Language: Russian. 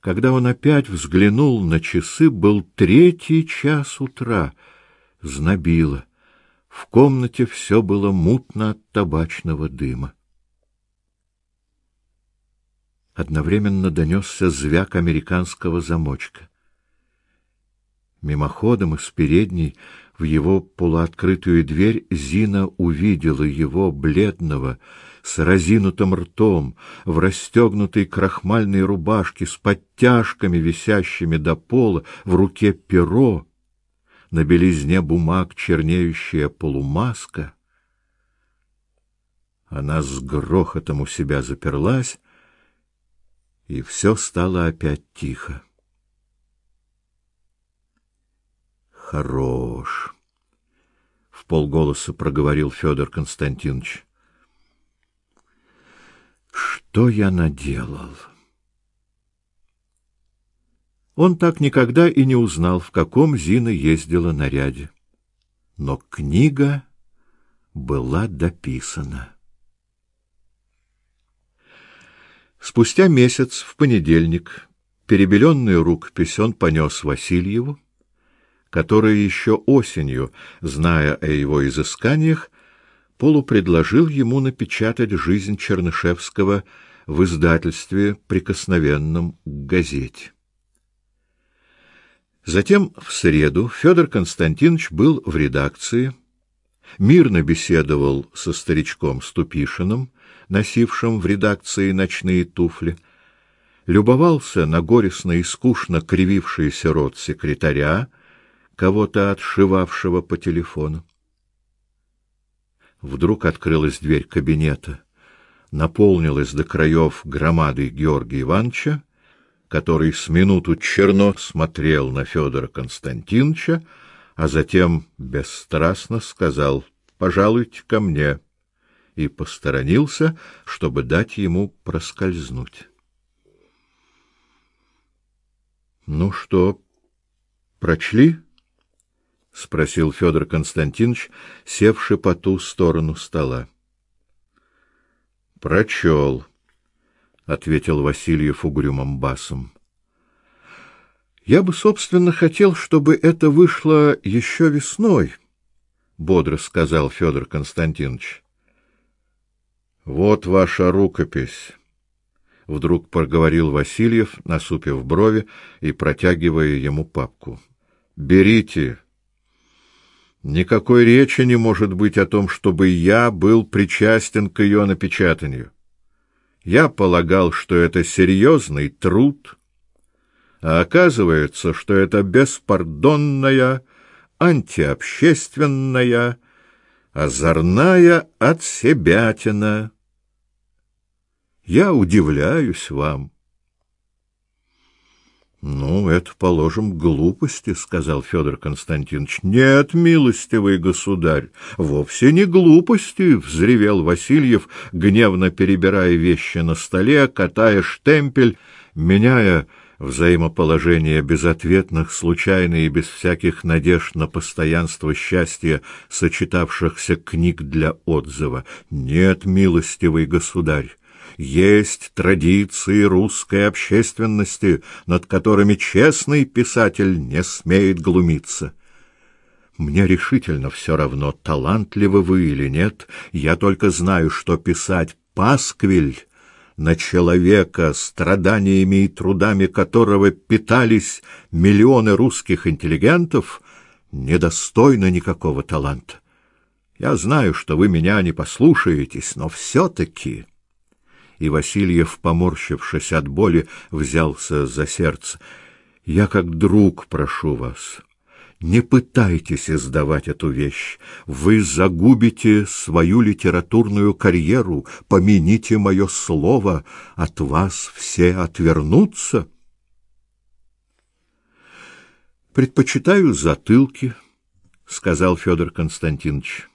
Когда он опять взглянул на часы, был третий час утра. Знобило. В комнате все было мутно от табачного дыма. Одновременно донесся звяк американского замочка. Мимоходом из передней в его полуоткрытую дверь Зина увидела его бледного, с разинутым ртом, в расстегнутой крахмальной рубашке с подтяжками, висящими до пола, в руке перо, на белизне бумаг чернеющая полумаска. Она с грохотом у себя заперлась, и все стало опять тихо. Хорош, в полголоса проговорил Федор Константинович. Что я наделал? Он так никогда и не узнал, в каком Зина ездила наряде. Но книга была дописана. Спустя месяц, в понедельник, перебеленную рукопись он понес Васильеву, который еще осенью, зная о его изысканиях, полупредложил ему напечатать жизнь Чернышевского в издательстве прикосновенном к газете. Затем в среду Федор Константинович был в редакции, мирно беседовал со старичком Ступишиным, носившим в редакции ночные туфли, любовался на горестно и скучно кривившийся рот секретаря, кого-то отшивавшего по телефону. Вдруг открылась дверь кабинета, наполнилась до краев громадой Георгия Ивановича, который с минуту черно смотрел на Федора Константиновича, а затем бесстрастно сказал: "Пожалуйте ко мне" и посторонился, чтобы дать ему проскользнуть. Ну что, прочли? — спросил Федор Константинович, севший по ту сторону стола. — Прочел, — ответил Васильев угрюмым басом. — Я бы, собственно, хотел, чтобы это вышло еще весной, — бодро сказал Федор Константинович. — Вот ваша рукопись, — вдруг проговорил Васильев, насупив брови и протягивая ему папку. — Берите. — Никакой речи не может быть о том, чтобы я был причастен к ее напечатанию. Я полагал, что это серьезный труд, а оказывается, что это беспардонная, антиобщественная, озорная отсебятина. Я удивляюсь вам. Ну, это, положим, глупости, сказал Федор Константинович. Нет, милостивый государь, вовсе не глупости, взревел Васильев, гневно перебирая вещи на столе, катая штемпель, меняя взаимоположение безответных, случайно и без всяких надежд на постоянство счастья, сочетавшихся книг для отзыва. Нет, милостивый государь, есть традиции русской общественности, над которыми честный писатель не смеет глумиться. Мне решительно все равно, талантливы вы или нет, я только знаю, что писать пасквиль на человека, страданиями и трудами которого питались миллионы русских интеллигентов, недостойно никакого таланта. Я знаю, что вы меня не послушаетесь, но все-таки и Васильев, поморщившись от боли, взялся за сердце. Я как друг прошу вас, не пытайтесь издавать эту вещь. Вы загубите свою литературную карьеру. Помяните мое слово, от вас все отвернутся. Предпочитаю затылки, сказал Федор Константинович.